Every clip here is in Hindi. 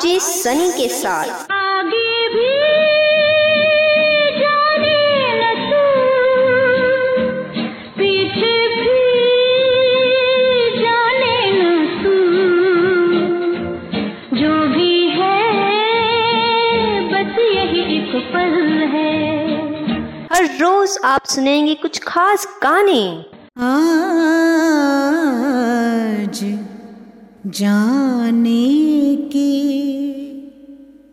आरजे सनी के साथ। आगे भी जाने न तू पीछे भी जाने न तू जो भी है बस यही एक पल है। हर रोज आप सुनेंगे कुछ खास गाने। आज जाने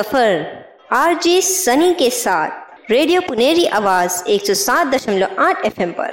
सफ़र। आरजे सनी के साथ। रेडियो पुनेरी आवाज़ 107.8 एफएम पर।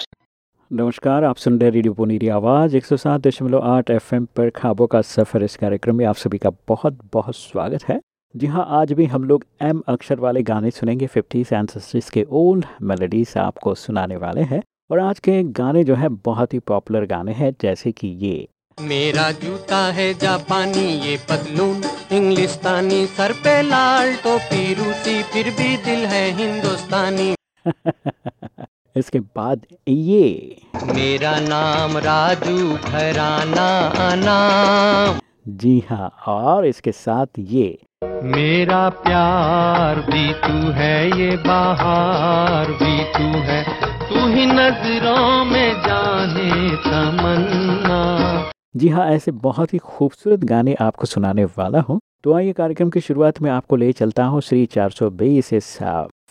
नमस्कार, आप सुन रहे रेडियो पुनीरी आवाज़ 107.8 एफएम पर। ख्वाबों का सफ़र इस कार्यक्रम में आप सभी का बहुत बहुत स्वागत है। जी हाँ आज भी हम लोग एम अक्षर वाले गाने सुनेंगे। फिफ्टीज़ एंड सिक्सटीज़ के ओल्ड मेलोडीज आपको सुनाने वाले हैं। और आज के गाने जो है, बहुत ही पॉपुलर गाने हैं, जैसे कि ये। मेरा जूता है जापानी ये पतलून इंग्लिस्तानी सर पे लाल टोपी रूसी फिर भी दिल है हिंदुस्तानी। इसके बाद ये। मेरा नाम राजू घराना नाम जी हाँ और इसके साथ ये। मेरा प्यार भी तू है ये बाहर भी तू है। तू ही नज़रों में जाने तमन्ना। जी हाँ ऐसे बहुत ही खूबसूरत गाने आपको सुनाने वाला हूँ। तो आइए कार्यक्रम की शुरुआत में आपको ले चलता हूँ श्री 420 इस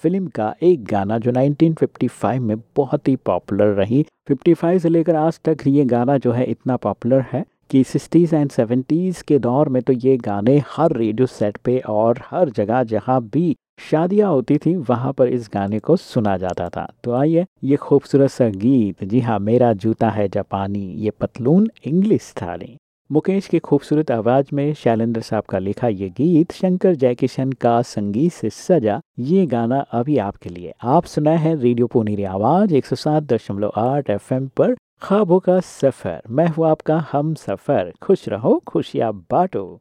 फ़िल्म का एक गाना जो 1955 में बहुत ही पॉपुलर रही। 55 से लेकर आज तक ये गाना जो है इतना पॉपुलर है कि 60s एंड 70s के दौर में तो ये गाने हर रेडियो सेट पे और हर जगह जहाँ भी शादियाँ होती थी, वहाँ पर इस गाने को सुना जाता था। तो आइए, ये खूबसूरत सा गीत, जी हाँ मेरा जूता है जापानी, ये पतलून इंग्लिश थाली। मुकेश की खूबसूरत आवाज़ में शैलेंद्र साहब का लिखा ये गीत, शंकर जयकिशन का संगीत से सजा, ये गाना अभी आपके लिए। आप सुना है रेडियो पुनीरी आवाज़ 107.8 एफएम पर, ख्वाबों का सफ़र। मैं हूँ आपका हम सफ़र, खुश रहो, खुशियाँ बांटो।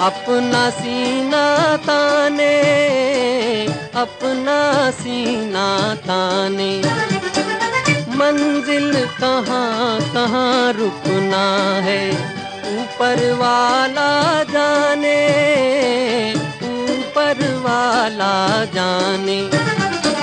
अपना सीना ताने, अपना सीना ताने। मंजिल कहाँ कहाँ रुकना है, ऊपर वाला जाने, ऊपर वाला जाने।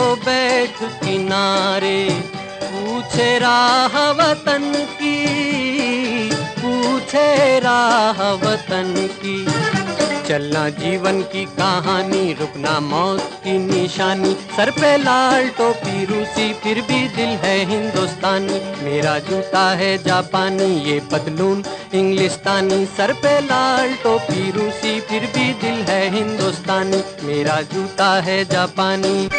बैठ किनारे, पूछे राह वतन की, पूछे राह वतन की। चलना जीवन की कहानी, रुकना मौत की निशानी। सर पे लाल टोपी, रूसी, फिर भी दिल है हिंदुस्तानी। मेरा जूता है जापानी, ये पतलून इंग्लिस्तानी। सर पे लाल टोपी, रूसी, फिर भी दिल है हिंदुस्तानी। मेरा जूता है जापानी।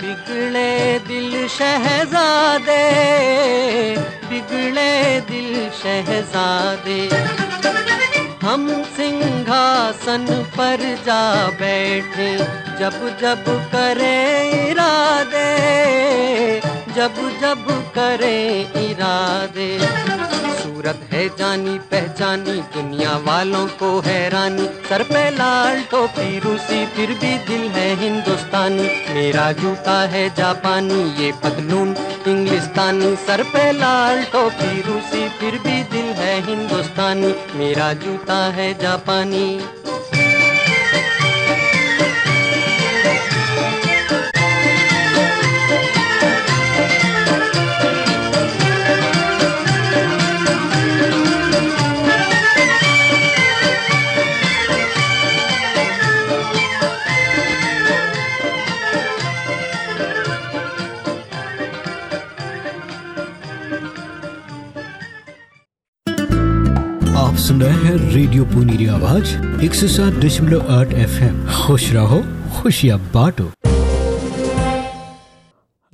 बिगड़े दिल शहजादे, बिगड़े दिल शहजादे। हम सिंहासन पर जा बैठे, जब जब करे इरादे, जब जब करे इरादे। सूरत है जानी, पहचानी, दुनिया वालों को हैरानी। सर पे लाल टोपी, रूसी, फिर भी दिल है हिंदुस्तानी। मेरा जूता है जापानी, ये पतलून इंग्लिस्तानी। सर पे लाल टोपी, रूसी, फिर भी दिल है हिंदुस्तानी। मेरा जूता है जापानी। सुन रहे हैं रेडियो पुनीरी आवाज़ एक सौ सात दशमलव आठ एफ़ एम खुश रहो, खुशियाँ बांटो।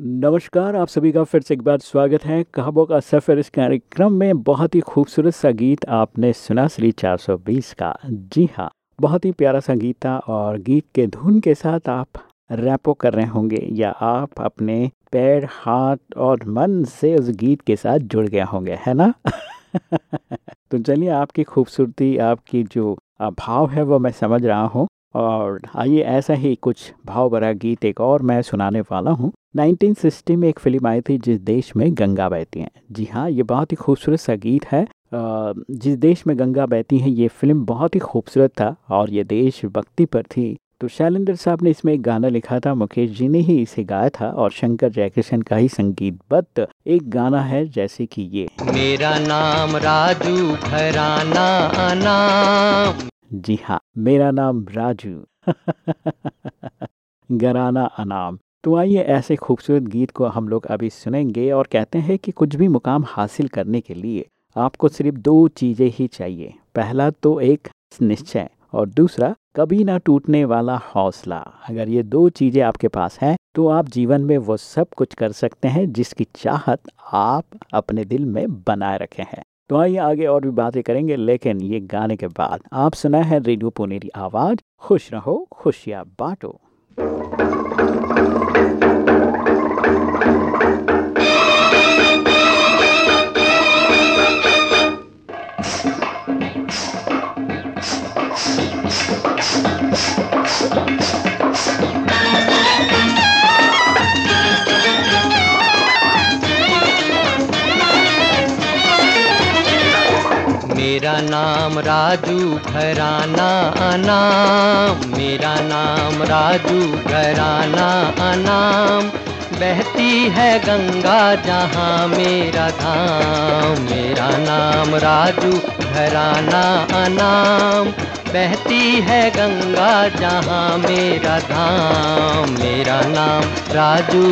नमस्कार, आप सभी का फिर से एक बार स्वागत है। कहाबों का सफ़र इस कार्यक्रम में बहुत ही खूबसूरत सा गीत आपने सुना, श्री 420 का। जी हाँ बहुत ही प्यारा सा गीत था और गीत के धुन के साथ आप रैपो कर रहे होंगे या आप अपने पैर, हाथ और मन से उस गीत के साथ जुड़ गए होंगे, है ना? तो चलिए आपकी खूबसूरती, आपकी जो भाव है, वो मैं समझ रहा हूँ। और आइए ऐसा ही कुछ भाव भरा गीत एक और मैं सुनाने वाला हूँ। 1960 में एक फ़िल्म आई थी, जिस देश में गंगा बहती हैं। जी हाँ ये बहुत ही खूबसूरत सा गीत है। जिस देश में गंगा बहती हैं, ये फ़िल्म बहुत ही खूबसूरत था। और ये देशभक्ति पर थी। तो शैलेंद्र साहब ने इसमें एक गाना लिखा था मुकेश जी ने ही इसे गाया था और शंकर जयकिशन का ही संगीतबद्ध एक गाना है जैसे कि ये। मेरा नाम राजू घराना नाम जी हाँ मेरा नाम राजू। घराना अनाम। तो आइए ऐसे खूबसूरत गीत को हम लोग अभी सुनेंगे और कहते हैं कि कुछ भी मुकाम हासिल करने के लिए आपको सिर्फ़ दो चीज़ें ही चाहिए। पहला तो एक निश्चय और दूसरा कभी ना टूटने वाला हौसला। अगर ये दो चीज़ें आपके पास हैं तो आप जीवन में वो सब कुछ कर सकते हैं जिसकी चाहत आप अपने दिल में बनाए रखे हैं। तो आइए आगे और भी बातें करेंगे, लेकिन ये गाने के बाद आप सुना है रेडियो पुनेरी आवाज़। खुश रहो, खुशियाँ बांटो। मेरा नाम राजू घराना नाम मेरा नाम राजू घराना नाम बहती है गंगा जहाँ मेरा धाम। मेरा नाम राजू घराना नाम बहती है गंगा जहाँ मेरा धाम। मेरा नाम राजू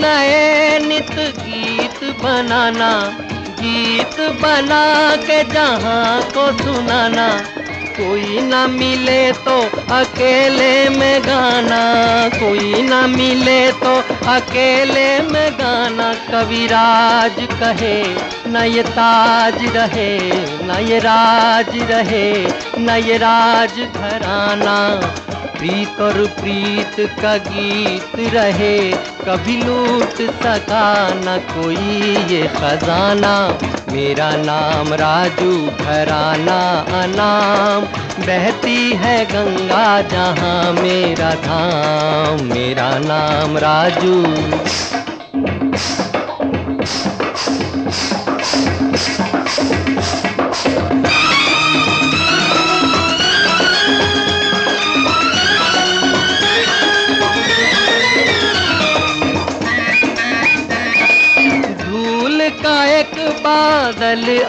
नए नित गीत बनाना, गीत बना के जहाँ को सुनाना। कोई ना मिले तो अकेले में गाना, कोई ना मिले तो अकेले में गाना। कविराज कहे, न ये ताज रहे, न ये राज रहे, न ये राज घराना। प्रीत और प्रीत का गीत रहे कभी लूट सका न कोई ये खजाना। मेरा नाम राजू, घराना अनाम। बहती है गंगा जहाँ मेरा धाम। मेरा नाम राजू।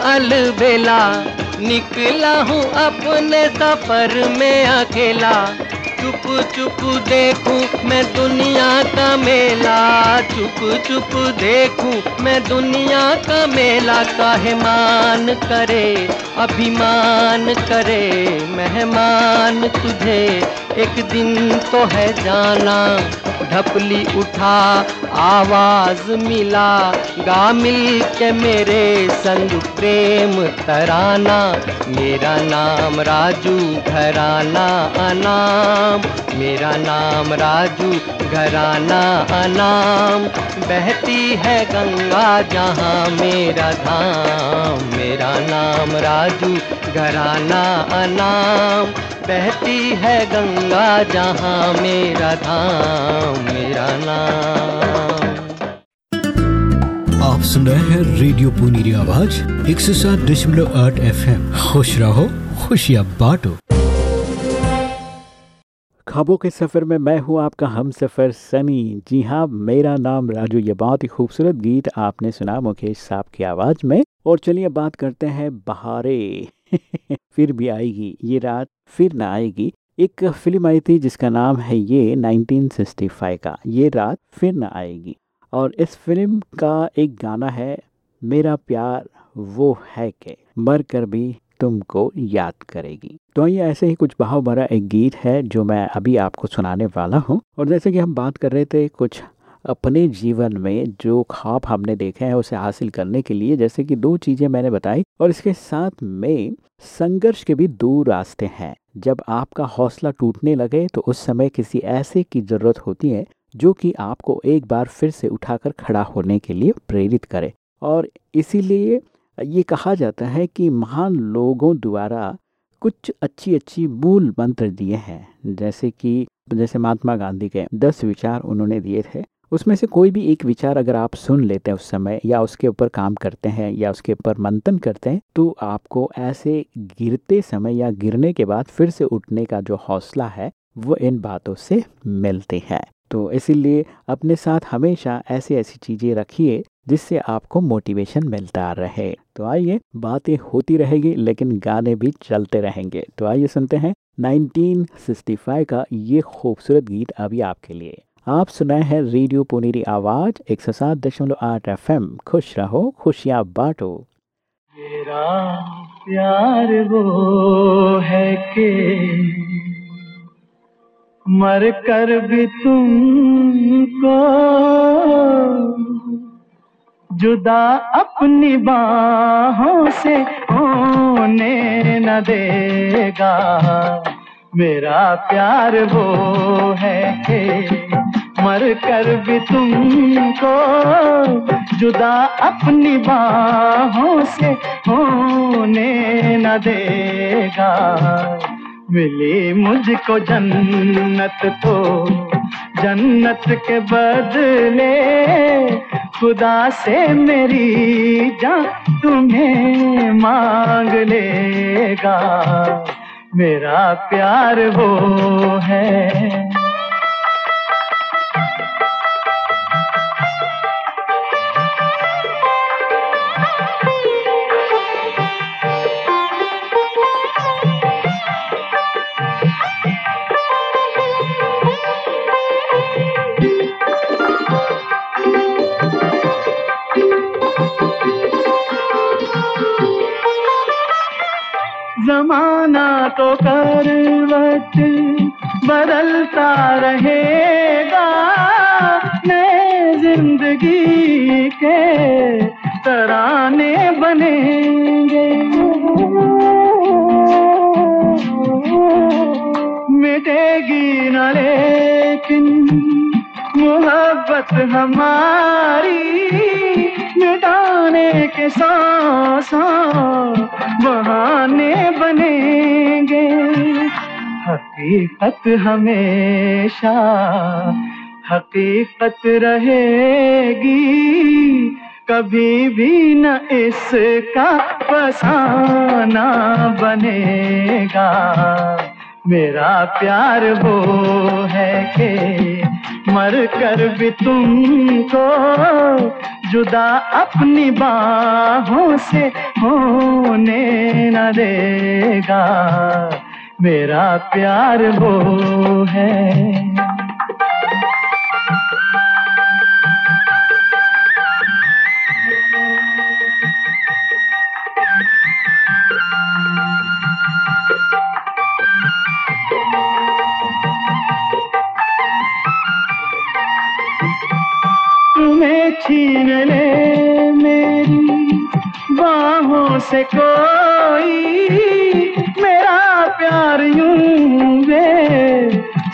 अलबेला निकला हूँ अपने सफ़र में अकेला। चुप चुप देखूँ मैं दुनिया का मेला। चुप चुप देखूँ मैं दुनिया का मेला। काहे मान करे, अभिमान करे, मेहमान तुझे। एक दिन तो है जाना, ढपली उठा आवाज़ मिला, गा मिल के मेरे संग प्रेम तराना। मेरा नाम राजू, घराना अनाम। मेरा नाम राजू, घराना अनाम। बहती है गंगा जहाँ मेरा धाम। मेरा नाम राजू, घराना अनाम। बहती है गंगा जहाँ मेरा धाम। मेरा नाम आप सुन रहे हैं रेडियो पुनीरी आवाज़, एक सौ सात दशमलव आठ एफ़ एम खुश रहो, खुशियाँ बांटो। ख्वाबों के सफ़र में मैं हूँ आपका हम सफ़र सनी। जी हाँ मेरा नाम राजू। ये बहुत ही खूबसूरत गीत आपने सुना मुकेश साहब की आवाज़ में। और चलिए बात करते हैं बहारे। फिर भी आएगी, ये रात फिर ना आएगी। एक फ़िल्म आई थी जिसका नाम है ये 1965 का। ये रात फिर ना आएगी। और इस फ़िल्म का एक गाना है, मेरा प्यार, वो है के। मर कर भी तुमको याद करेगी। तो ये ऐसे ही कुछ भाव भरा एक गीत है, जो मैं अभी आपको सुनाने वाला हूँ। और जैसे कि हम बात कर रहे थे कुछ अपने जीवन में जो ख्वाब हमने देखे हैं उसे हासिल करने के लिए, जैसे कि दो चीज़ें मैंने बताई। और इसके साथ में संघर्ष के भी दो रास्ते हैं। जब आपका हौसला टूटने लगे तो उस समय किसी ऐसे की ज़रूरत होती है जो कि आपको एक बार फिर से उठाकर खड़ा होने के लिए प्रेरित करे। और इसीलिए ये कहा जाता है कि महान लोगों द्वारा कुछ अच्छी अच्छी मूल मंत्र दिए हैं। जैसे कि, जैसे महात्मा गांधी के दस विचार उन्होंने दिए थे। उसमें से कोई भी एक विचार अगर आप सुन लेते हैं उस समय या उसके ऊपर काम करते हैं या उसके ऊपर मंथन करते हैं तो आपको ऐसे गिरते समय या गिरने के बाद फिर से उठने का जो हौसला है, वो इन बातों से मिलते हैं। तो इसीलिए अपने साथ हमेशा ऐसी ऐसी चीज़ें रखिए जिससे आपको मोटिवेशन मिलता रहे। तो आइए बातें होती रहेगी, लेकिन गाने भी चलते रहेंगे। तो आइए सुनते हैं 1965 का ये खूबसूरत गीत अभी आपके लिए। आप सुनाए हैं रेडियो पुनेरी आवाज़, एक सौ सात दशमलव आठ एफ़ एम खुश रहो, खुशियाँ बांटो। मेरा प्यार वो है के मर कर भी तुमको जुदा अपनी बाहों से होने न देगा। मेरा प्यार वो है मर कर भी तुमको जुदा अपनी बाहों से होने न देगा। मिली मुझको जन्नत तो। जन्नत के बदले खुदा से मेरी जान तुम्हें मांग लेगा। मेरा प्यार वो है। तो करवट बदलता रहेगा। नए ज़िंदगी के तराने बनेंगे। मिटेगी न लेकिन मोहब्बत हमारी। मिटाने के बहाने बनेंगे। हकीकत हमेशा हकीकत रहेगी। कभी भी न इसका फसाना बनेगा। मेरा प्यार वो है के मर कर भी तुमको जुदा अपनी बाहों से होने न देगा। मेरा प्यार वो है। तुम्हें छीन ले मेरी बाहों से कोई। मेरा प्यार यूँ वे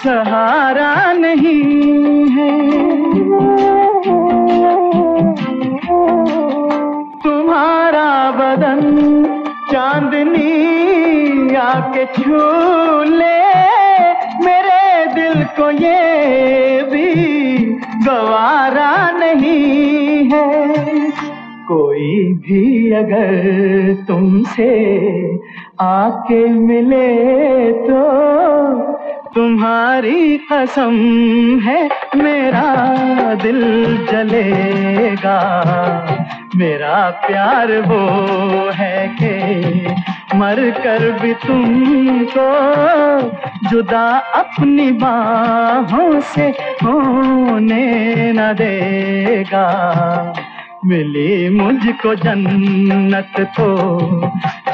सहारा नहीं है। तुम्हारा बदन चांदनी आके छू कोई भी अगर तुमसे आके मिले तो तुम्हारी कसम है, मेरा दिल जलेगा। मेरा प्यार वो है के मर कर भी तुमको जुदा अपनी बाहों से होने न देगा। मिली मुझको जन्नत तो।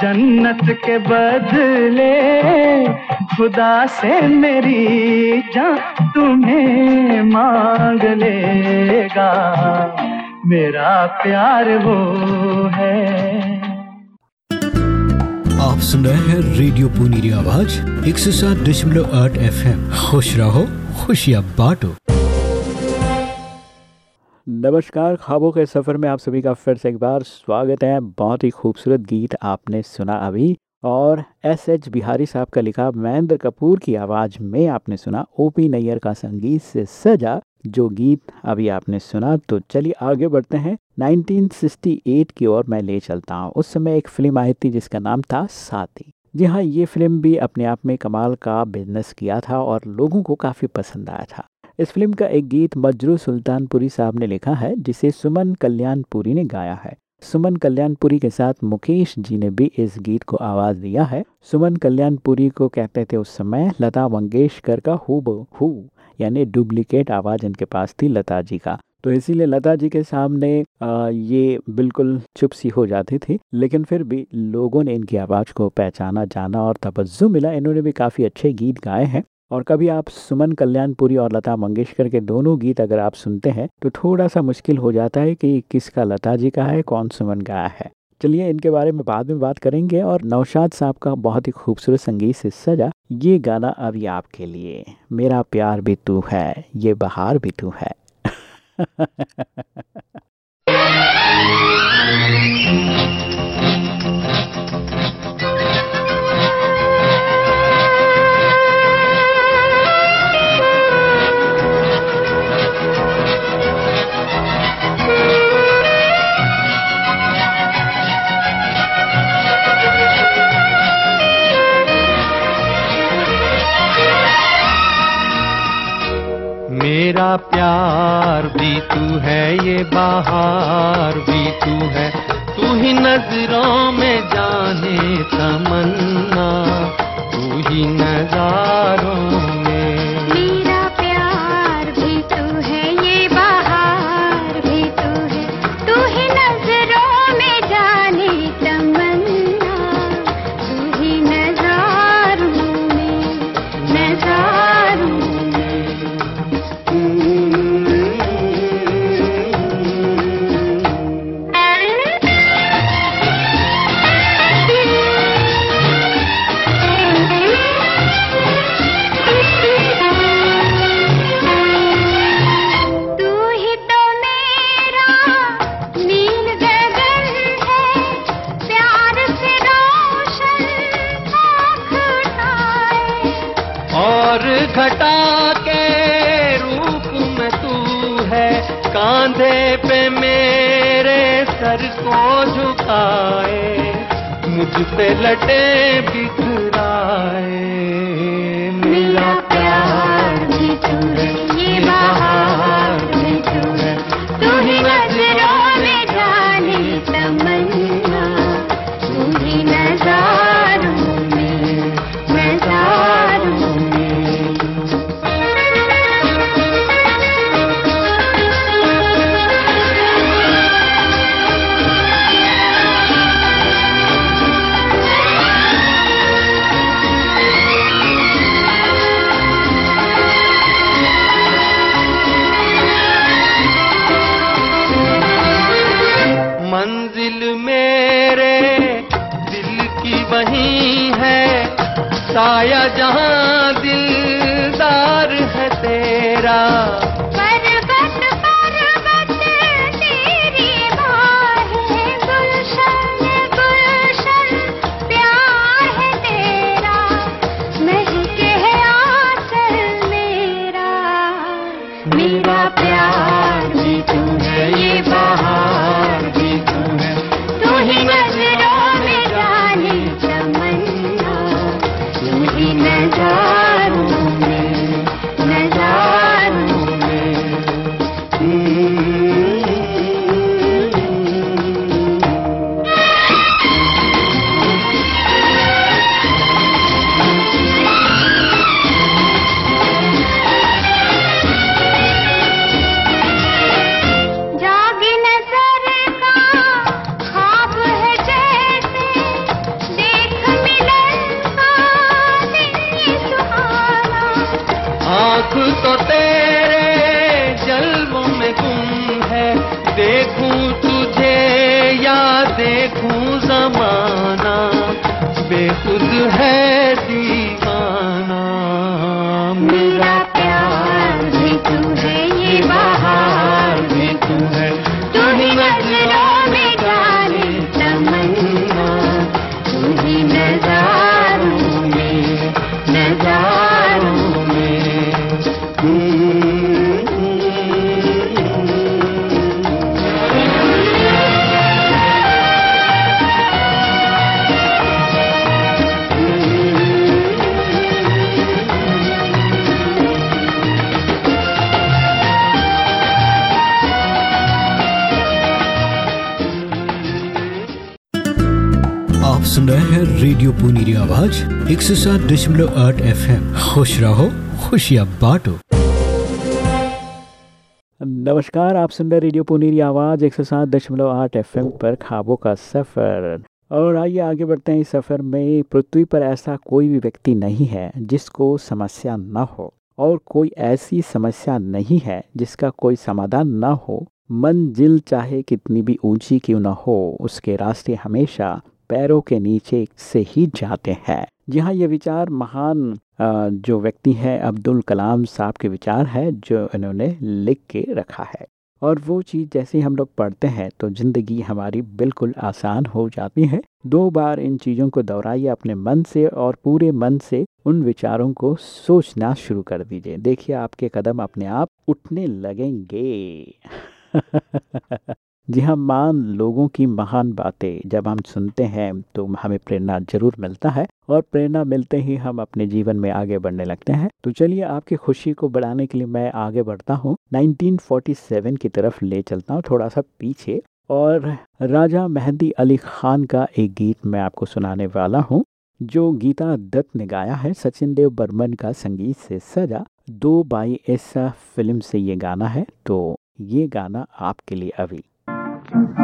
जन्नत के बदले खुदा से मेरी जान तुम्हें मांग लेगा। मेरा प्यार वो है। आप सुन रहे हैं रेडियो पुनीरी आवाज़, एक सौ सात दशमलव आठ एफ़ एम खुश रहो, खुशियाँ बांटो। नमस्कार, ख्वाबों के सफ़र में आप सभी का फिर से एक बार स्वागत है। बहुत ही खूबसूरत गीत आपने सुना अभी और एस एच बिहारी साहब का लिखा महेंद्र कपूर की आवाज़ में आपने सुना ओपी नैयर का संगीत से सजा जो गीत अभी आपने सुना। तो चलिए आगे बढ़ते हैं। 1968 की ओर मैं ले चलता हूँ। उस समय एक फ़िल्म आई थी जिसका नाम था साथी। जी हाँ ये फ़िल्म भी अपने आप में कमाल का बिज़नेस किया था और लोगों को काफ़ी पसंद आया था। इस फ़िल्म का एक गीत मजरू सुल्तानपुरी साहब ने लिखा है जिसे सुमन कल्याणपुरी ने गाया है। सुमन कल्याणपुरी के साथ मुकेश जी ने भी इस गीत को आवाज़ दिया है। सुमन कल्याणपुरी को कहते थे उस समय लता मंगेशकर का हु हु यानी डुप्लीकेट आवाज़ इनके पास थी लता जी का। तो इसीलिए लता जी के सामने आ, ये बिल्कुल चुप सी हो जाती थी लेकिन फिर भी लोगों ने इनकी आवाज़ को पहचाना जाना और तवज्जो मिला। इन्होंने भी काफ़ी अच्छे गीत गाए हैं। और कभी आप सुमन कल्याणपुरी और लता मंगेशकर के दोनों गीत अगर आप सुनते हैं तो थोड़ा सा मुश्किल हो जाता है कि किसका लता जी का है, कौन सुमन गाया है। चलिए इनके बारे में बाद में बात करेंगे और नौशाद साहब का बहुत ही खूबसूरत संगीत से सजा, ये गाना अभी आपके लिए। मेरा प्यार भी तू है, ये बहार भी तू है। मेरा प्यार भी तू है, ये बाहर भी तू है। तू ही नज़रों में जाने तमन्ना, तू ही नजारों सुन रहे हैं रेडियो पुनीरी आवाज़, एक सौ सात दशमलव आठ एफ़ एम खुश रहो, खुशियाँ बांटो। नमस्कार, आप सुन रहे रेडियो पुनीरी आवाज़, एक सौ सात दशमलव आठ एफ़ एम पर खाबों का सफ़र। और आइए आगे बढ़ते हैं इस सफ़र में, पृथ्वी पर ऐसा कोई भी व्यक्ति नहीं है जिसको समस्या न हो। और कोई ऐसी समस्या नहीं है जिसका कोई समाधान न हो। मंजिल चाहे कितनी भी ऊँची क्यों न हो, उसके रास्ते हमेशा पैरों के नीचे से ही जाते हैं। जी हाँ ये विचार महान जो व्यक्ति हैं, अब्दुल कलाम साहब के विचार है, जो इन्होंने लिख के रखा है। और वो चीज़ जैसे हम लोग पढ़ते हैं तो ज़िंदगी हमारी बिल्कुल आसान हो जाती है। दो बार इन चीज़ों को दोहराइए अपने मन से और पूरे मन से उन विचारों को सोचना शुरू कर दीजिए। देखिए, आपके कदम अपने आप उठने लगेंगे। जी हाँ मान लोगों की महान बातें। जब हम सुनते हैं तो हमें प्रेरणा ज़रूर मिलता है और प्रेरणा मिलते ही हम अपने जीवन में आगे बढ़ने लगते हैं। तो चलिए, आपकी खुशी को बढ़ाने के लिए मैं आगे बढ़ता हूँ। 1947 की तरफ़ ले चलता हूँ थोड़ा सा पीछे। और राजा मेहंदी अली खान का एक गीत मैं आपको सुनाने वाला हूँ, जो गीता दत्त ने गाया है। सचिन देव बर्मन का संगीत से सजा, दो बाई ऐसा फ़िल्म से ये गाना है। तो ये गाना आपके लिए अभी मेरा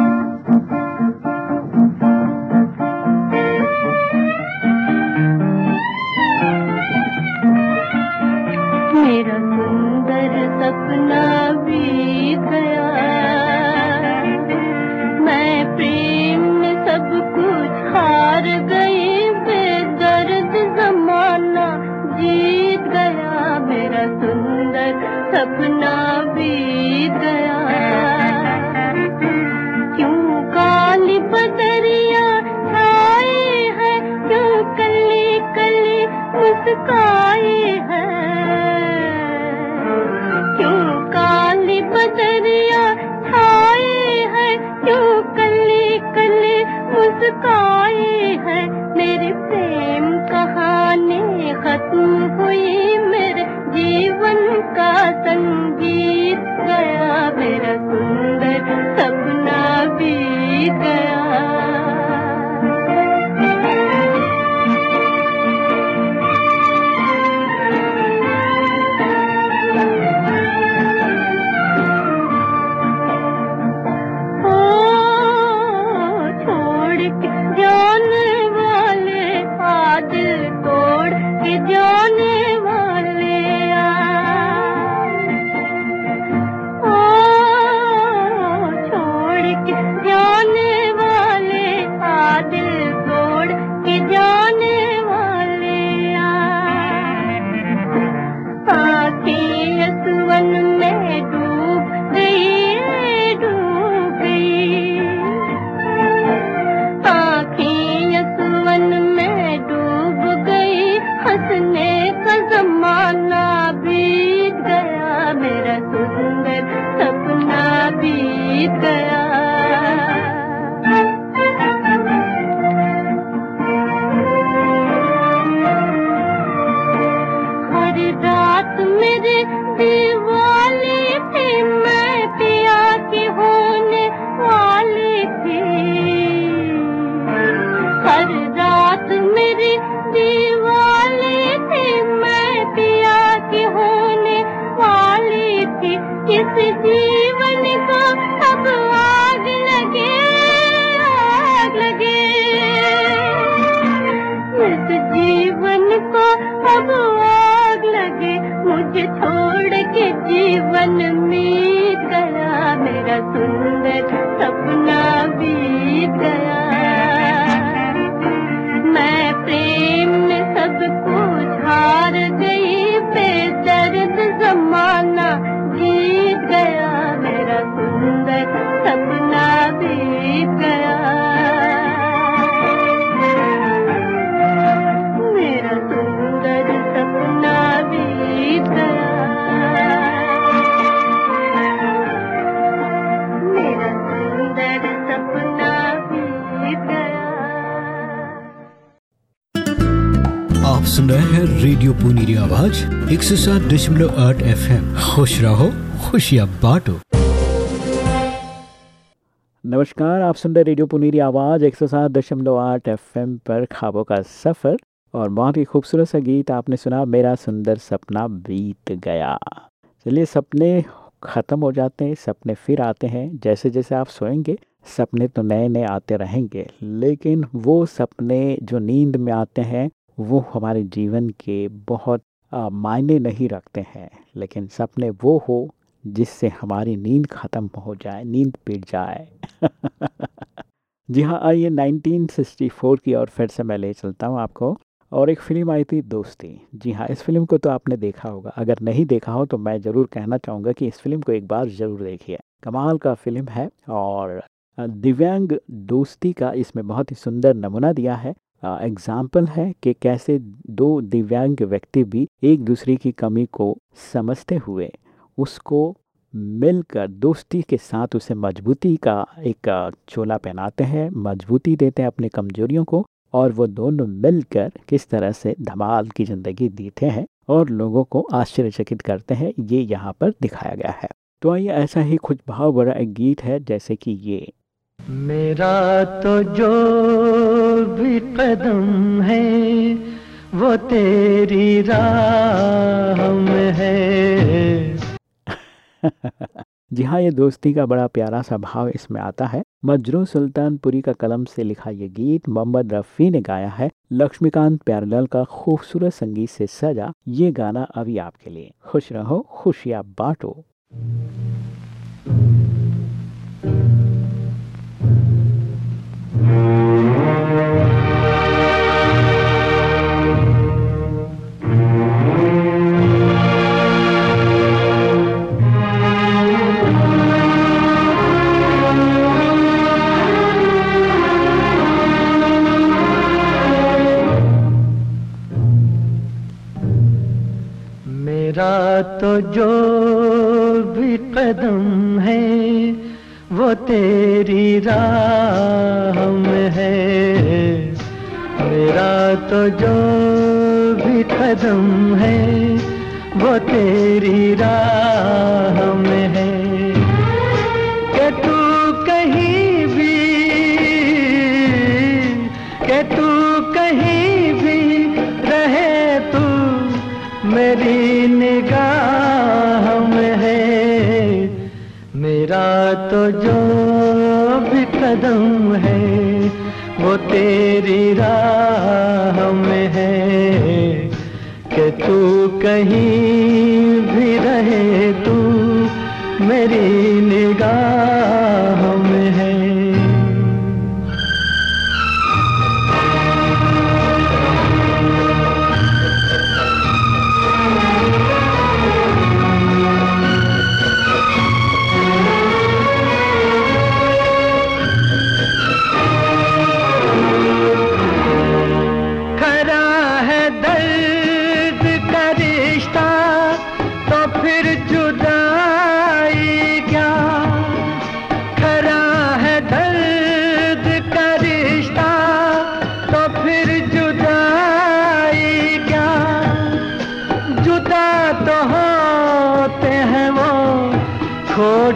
एक सौ सात दशमलव आठ एफ़ एम खुश रहो, खुशियाँ बांटो। नमस्कार, आप सुन रहे रेडियो पुनीरी आवाज़, एक सौ सात दशमलव आठ एफ़ एम पर ख्वाबों का सफ़र और बहुत ही खूबसूरत सा गीत आपने सुना, मेरा सुंदर सपना बीत गया। चलिए, सपने ख़त्म हो जाते हैं, सपने फिर आते हैं जैसे जैसे आप सोएँगे, सपने तो नए नए आते रहेंगे, लेकिन वो सपने जो नींद में आते हैं, वो हमारे जीवन के बहुत मायने नहीं रखते हैं, लेकिन सपने वो हो जिससे हमारी नींद ख़त्म हो जाए, नींद पिट जाए। जी हाँ आइए 1964 की और फिर से मैं ले चलता हूँ आपको, और एक फ़िल्म आई थी दोस्ती। जी हाँ इस फ़िल्म को तो आपने देखा होगा। अगर नहीं देखा हो तो मैं ज़रूर कहना चाहूँगा कि इस फ़िल्म को एक बार ज़रूर देखिए। कमाल का फ़िल्म है, और दिव्यांग दोस्ती का इसमें बहुत ही सुंदर नमूना दिया है। एग्ज़ाम्पल है कि कैसे दो दिव्यांग व्यक्ति भी एक दूसरे की कमी को समझते हुए उसको मिलकर दोस्ती के साथ उसे मजबूती का एक चोला पहनाते हैं, मजबूती देते हैं अपनी कमजोरियों को और वो दोनों मिलकर किस तरह से धमाल की ज़िंदगी जीते हैं और लोगों को आश्चर्यचकित करते हैं, ये यहाँ पर दिखाया गया है। तो आइए ऐसा ही कुछ भाव भरा एक गीत है, जैसे कि ये। मेरा तो जो भी कदम है, वो तेरी राह में है। जी हाँ ये दोस्ती का बड़ा प्यारा सा भाव इसमें आता है। मजरू सुल्तानपुरी का कलम से लिखा ये गीत मोहम्मद रफ़ी ने गाया है। लक्ष्मीकांत प्यारलाल का खूबसूरत संगीत से सजा ये गाना अभी आपके लिए। खुश रहो, खुशियाँ बांटो।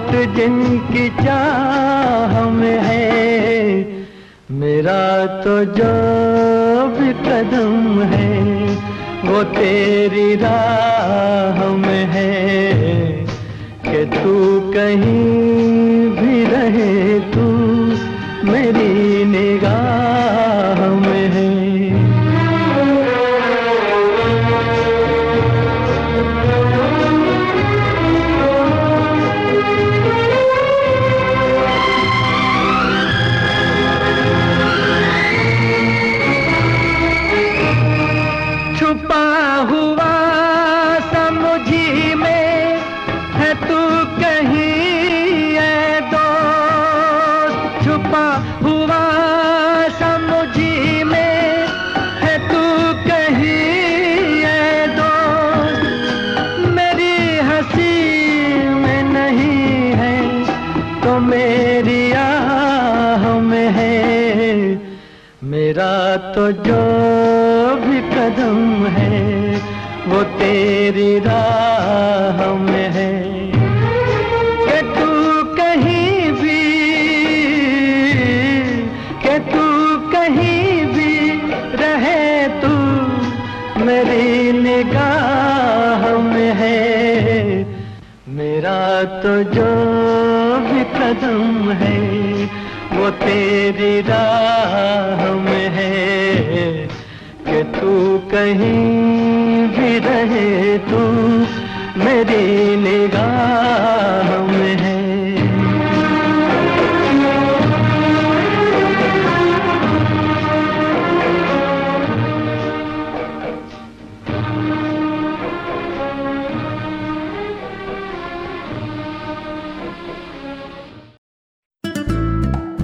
खोट जिनकी चाह में है। मेरा तो जो भी कदम है, वो तेरी राह में है। कि तू कहीं भी रहे, तू मेरी जो भी कदम है, वो तेरी राह में है। कि तू कहीं भी, कि तू कहीं भी रहे तू, मेरी निगाह में है। मेरा तो जो भी कदम है, वो तेरी राह कहीं भी रहे तू मेरी निगाह में है।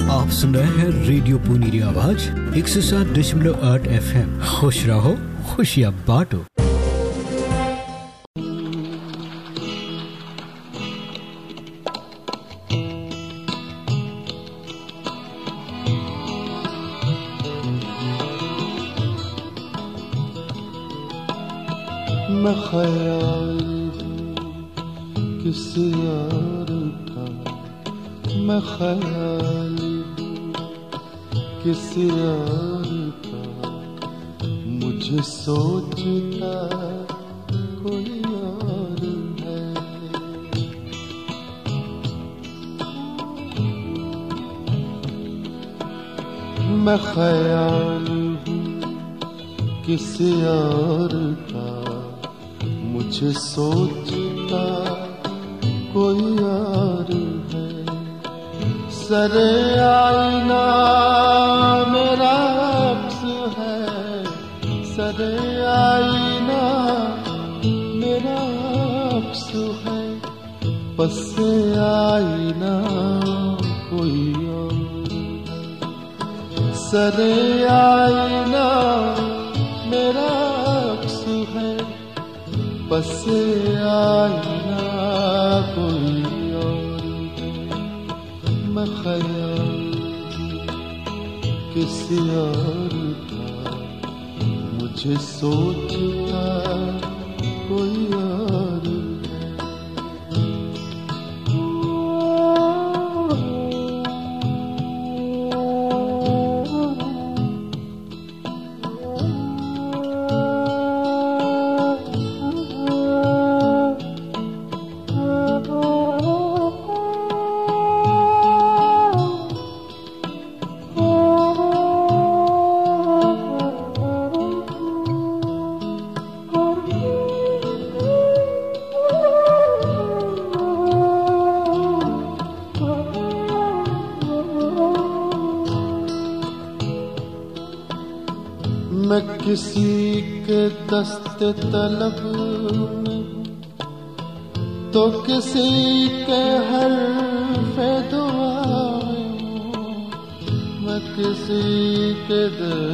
आप सुन रहे हैं रेडियो पुनीरी आवाज़, एक सौ सात दशमलव आठ एफ़ एम खुश रहो। खुशियाँ बांटो। मेरा है बस कोई और मैं किसी और का मुझे सोचता किसी के दस्त तलब तो किसी के हर दुआ में किसी के दस्ते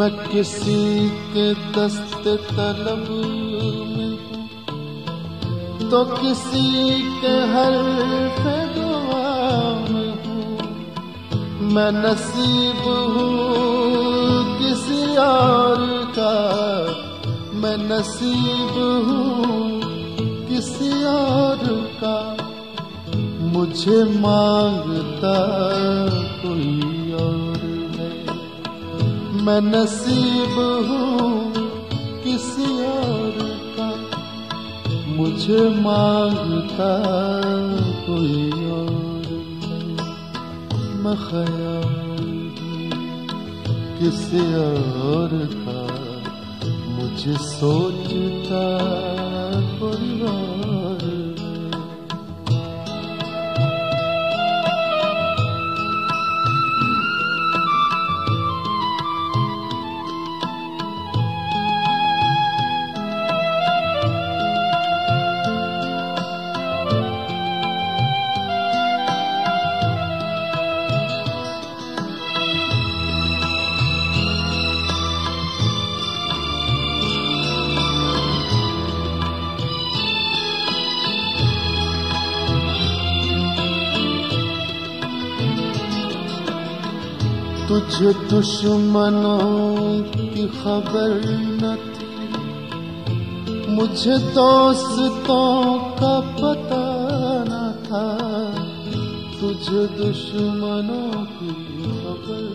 मैं किसी के दस्ते तलब में। तो किसी के हर दुआ में हूँ। मैं नसीब हूँ किसी और का। मैं नसीब हूँ किसी और का। मुझे माँगता मैं नसीब हूँ किसी और का। मुझे माँगता कोई और मैं किसी और का। मुझे सोचता दुश्मनों की खबर न थी। मुझे दोस्तों का पता न था। तुझे दुश्मनों की खबर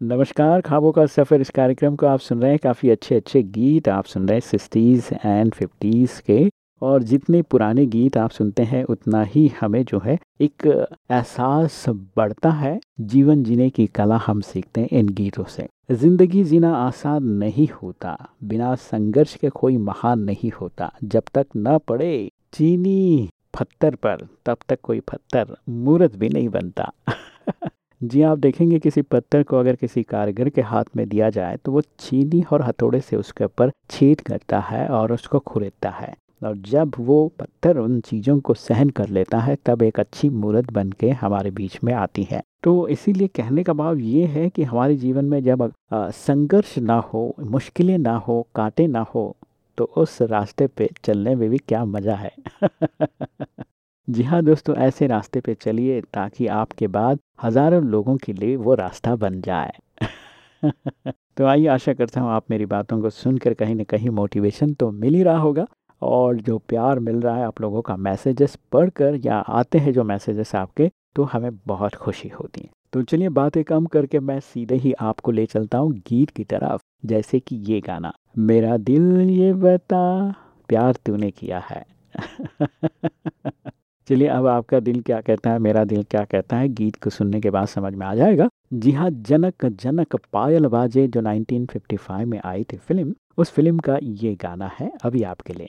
नमस्कार, खाबों का सफ़र। इस कार्यक्रम को आप सुन रहे हैं काफ़ी अच्छे अच्छे गीत। आप सुन रहे हैं सिक्सटीज़ एंड फिफ्टीज़ के और जितने पुराने गीत आप सुनते हैं, उतना ही हमें जो है एक एहसास बढ़ता है, जीवन जीने की कला हम सीखते हैं इन गीतों से। ज़िंदगी जीना आसान नहीं होता, बिना संघर्ष के कोई महान नहीं होता। जब तक न पड़े चीनी पत्थर पर, तब तक कोई पत्थर मूर्त भी नहीं बनता। जी आप देखेंगे किसी पत्थर को अगर किसी कारीगर के हाथ में दिया जाए तो वो चीनी और हथौड़े से उसके ऊपर छेद करता है और उसको खुरेदता है। और जब वो पत्थर उन चीज़ों को सहन कर लेता है, तब एक अच्छी मूर्त बन के हमारे बीच में आती है। तो इसीलिए कहने का भाव ये है कि हमारे जीवन में जब संघर्ष ना हो, मुश्किलें ना हो, कांटे ना हो तो उस रास्ते पे चलने में भी क्या मज़ा है। जी हाँ दोस्तों, ऐसे रास्ते पे चलिए ताकि आपके बाद हज़ारों लोगों के लिए वो रास्ता बन जाए। तो आइए, आशा करता हूँ आप मेरी बातों को सुनकर कहीं ना कहीं मोटिवेशन तो मिल ही रहा होगा। और जो प्यार मिल रहा है आप लोगों का मैसेजेस पढ़कर या आते हैं जो मैसेजेस आपके तो हमें बहुत खुशी होती है। तो चलिए बातें कम करके मैं सीधे ही आपको ले चलता हूँ गीत की तरफ़, जैसे कि ये गाना, मेरा दिल ये बता, प्यार तूने किया है। चलिए अब आपका दिल क्या कहता है, मेरा दिल क्या कहता है, गीत को सुनने के बाद समझ में आ जाएगा। जी हाँ जनक जनक पायल बाजे, जो 1955 में आई थी फ़िल्म, उस फ़िल्म का ये गाना है, अभी आपके लिए।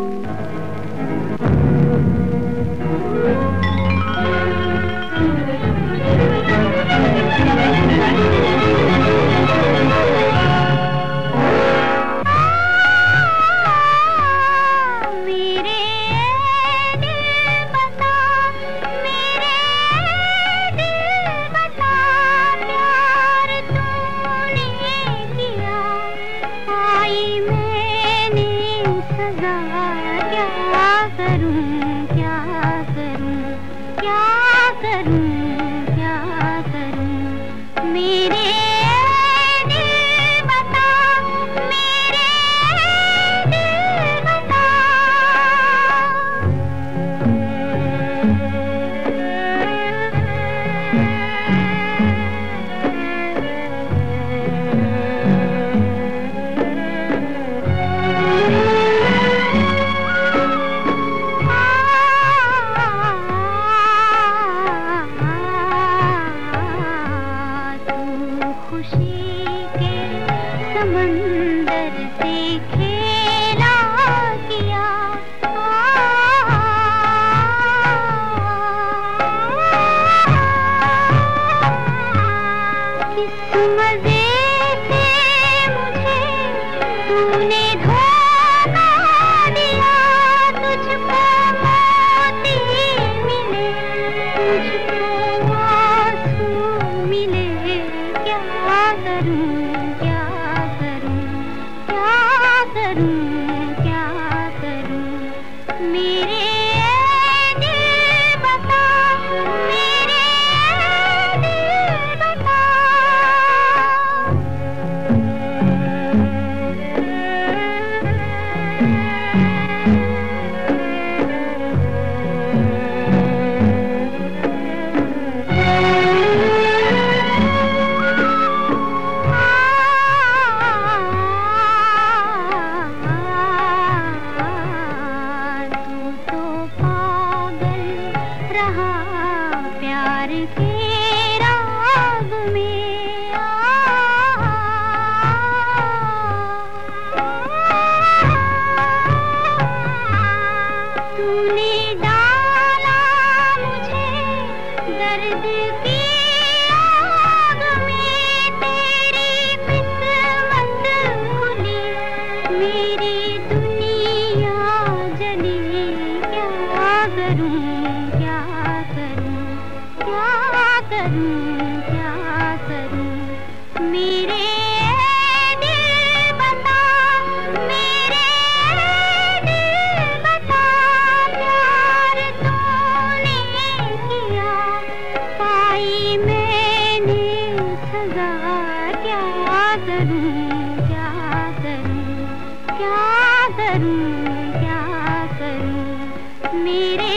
क्या करूँ क्या करूँ? मेरे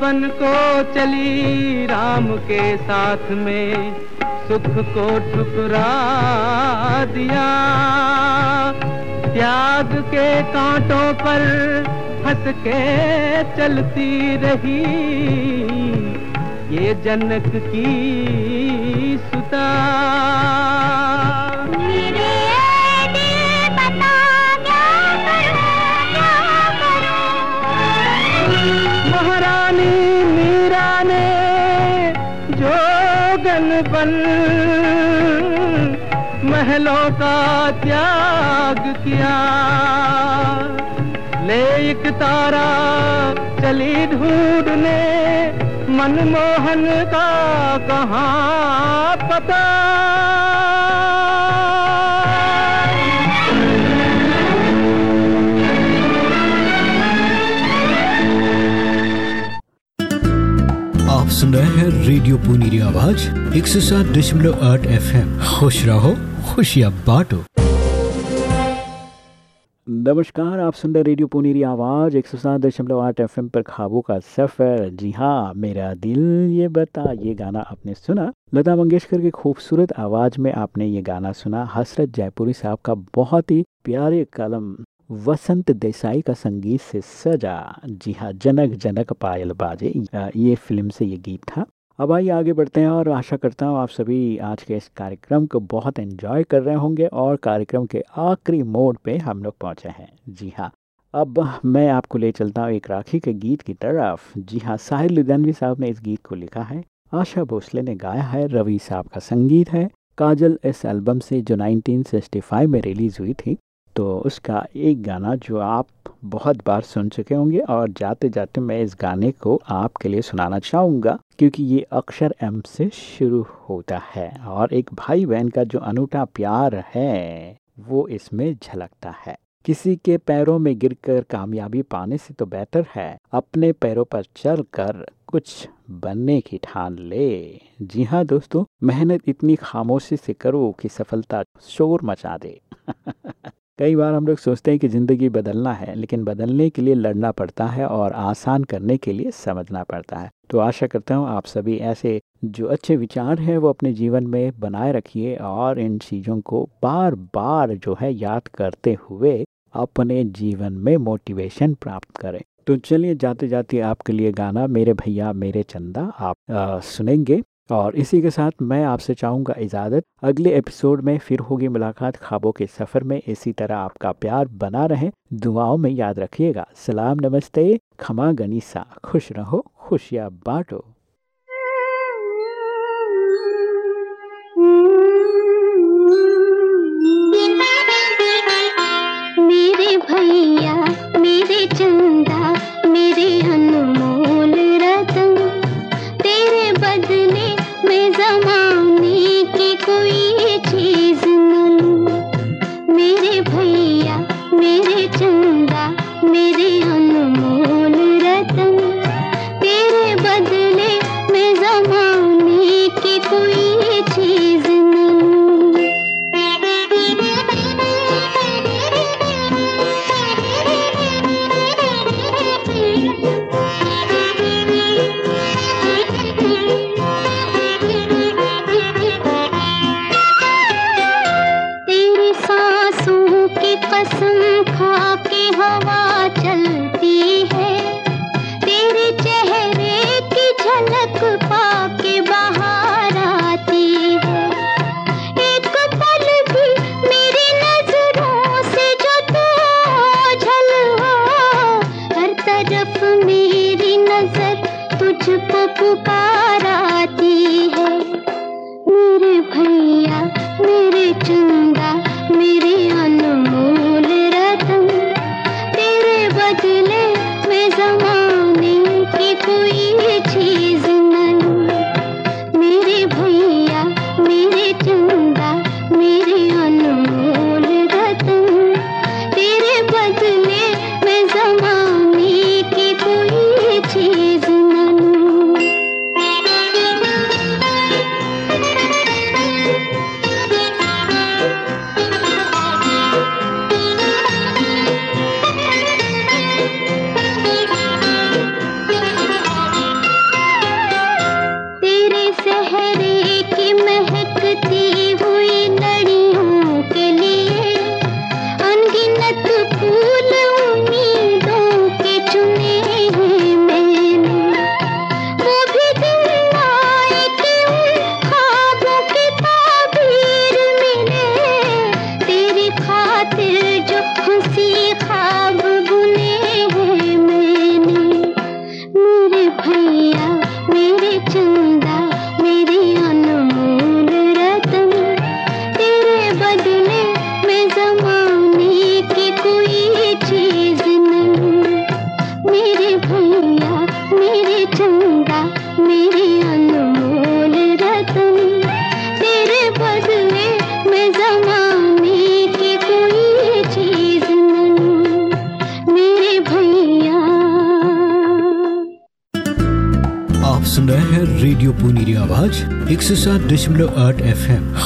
बन को चली राम के साथ में, सुख को ठुकरा दिया। त्याग के कांटों पर हंस के चलती रही। ये जनक की सुता। महारानी मीरा ने जोगन बन महलों का त्याग किया। ले एक तारा चली ढूँढने मनमोहन का कहाँ पता? आप सुन रहे हैं रेडियो पुनीरी आवाज़, एक सौ सात दशमलव आठ एफ़ खुश रहो, खुशियाँ बांटो। नमस्कार, आप सुन रहे रेडियो पुनेरी आवाज़, एक सौ सात दशमलव आठ एफ़ पर खाबों का सफ़र। जी हाँ मेरा दिल ये बता, ये गाना आपने सुना। लता मंगेशकर की खूबसूरत आवाज़ में आपने ये गाना सुना, हसरत जयपुरी साहब का बहुत ही प्यारे कलम, वसंत देसाई का संगीत से सजा। जी हाँ जनक जनक पायल बाजे ये फ़िल्म से ये गीत था। अब आइए आगे बढ़ते हैं और आशा करता हूँ आप सभी आज के इस कार्यक्रम को बहुत एंजॉय कर रहे होंगे और कार्यक्रम के आखिरी मोड पे हम लोग पहुँचे हैं। जी हाँ अब मैं आपको ले चलता हूँ एक राखी के गीत की तरफ़। जी हाँ साहिर लुधियानवी साहब ने इस गीत को लिखा है। आशा भोसले ने गाया है, रवि साहब का संगीत है। काजल इस एल्बम से जो 1965 में रिलीज़ हुई थी तो उसका एक गाना जो आप बहुत बार सुन चुके होंगे और जाते जाते मैं इस गाने को आपके लिए सुनाना चाहूँगा, क्योंकि ये अक्षर एम से शुरू होता है और एक भाई बहन का जो अनूठा प्यार है, वो इसमें झलकता है। किसी के पैरों में गिरकर कामयाबी पाने से तो बेहतर है, अपने पैरों पर चल कर कुछ बनने की ठान ले। जी हाँ दोस्तों, मेहनत इतनी खामोशी से करो कि सफलता शोर मचा दे। कई बार हम लोग सोचते हैं कि ज़िंदगी बदलना है लेकिन बदलने के लिए लड़ना पड़ता है और आसान करने के लिए समझना पड़ता है। तो आशा करता हूँ आप सभी ऐसे जो अच्छे विचार हैं वो अपने जीवन में बनाए रखिए और इन चीज़ों को बार बार जो है याद करते हुए अपने जीवन में मोटिवेशन प्राप्त करें। तो चलिए जाते जाते आपके लिए गाना मेरे भैया मेरे चंदा आप आ, सुनेंगे। और इसी के साथ मैं आपसे चाहूँगा इजाज़त। अगले एपिसोड में फिर होगी मुलाकात। ख्वाबों के सफ़र में इसी तरह आपका प्यार बना रहे। दुआओं में याद रखिएगा। सलाम, नमस्ते। खमा गनीसा। खुश रहो, खुशियाँ बांटो।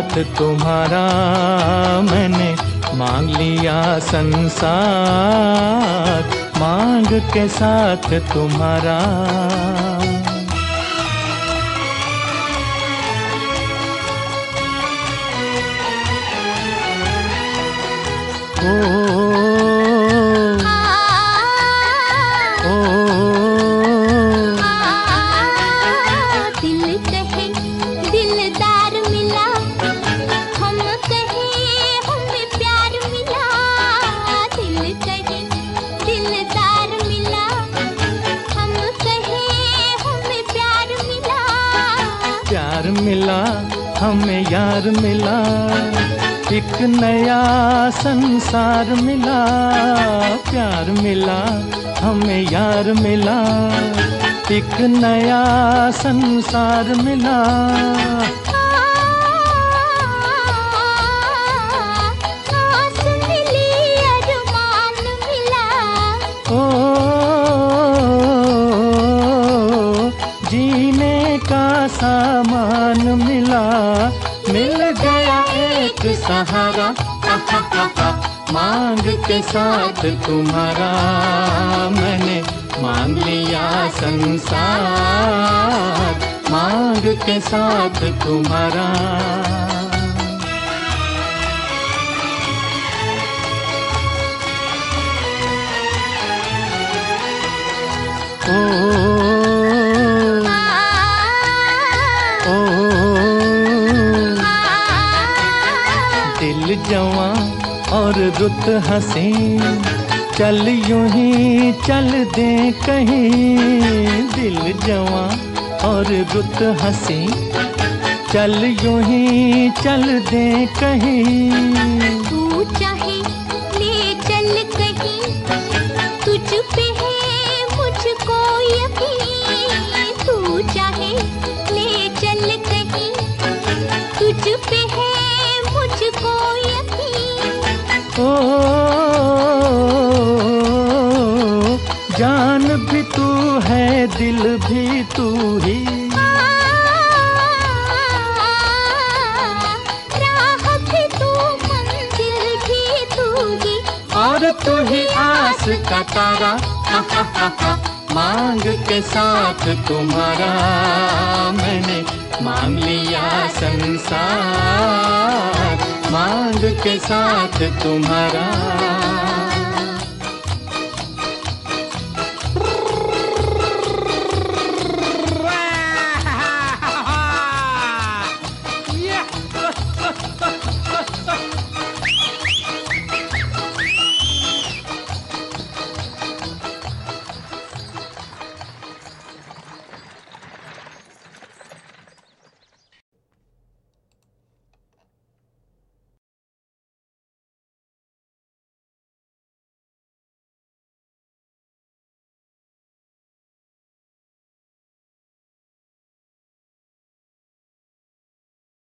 साथ तुम्हारा मैंने मांग लिया संसार मांग के साथ तुम्हारा। ओ, ओ, हमें यार मिला, एक नया संसार मिला। प्यार मिला, हमें यार मिला, एक नया संसार मिला। सामान मिला। एक सहारा मांग के साथ तुम्हारा मैंने मांग लिया संसार मांग के साथ तुम्हारा। ओ, ओ, ओ, दिल जवा और रुत हसी। चल यूँ ही चल दे कहीं। दिल जवा और रुत हसी। चल यूँ ही चल दे कहीं। जान भी तू है दिल भी तू ही। राह भी तू मंजिल भी तू ही। और तू ही आस का तारा। मांग के साथ तुम्हारा मैंने मांग लिया संसार। मांग के साथ तुम्हारा।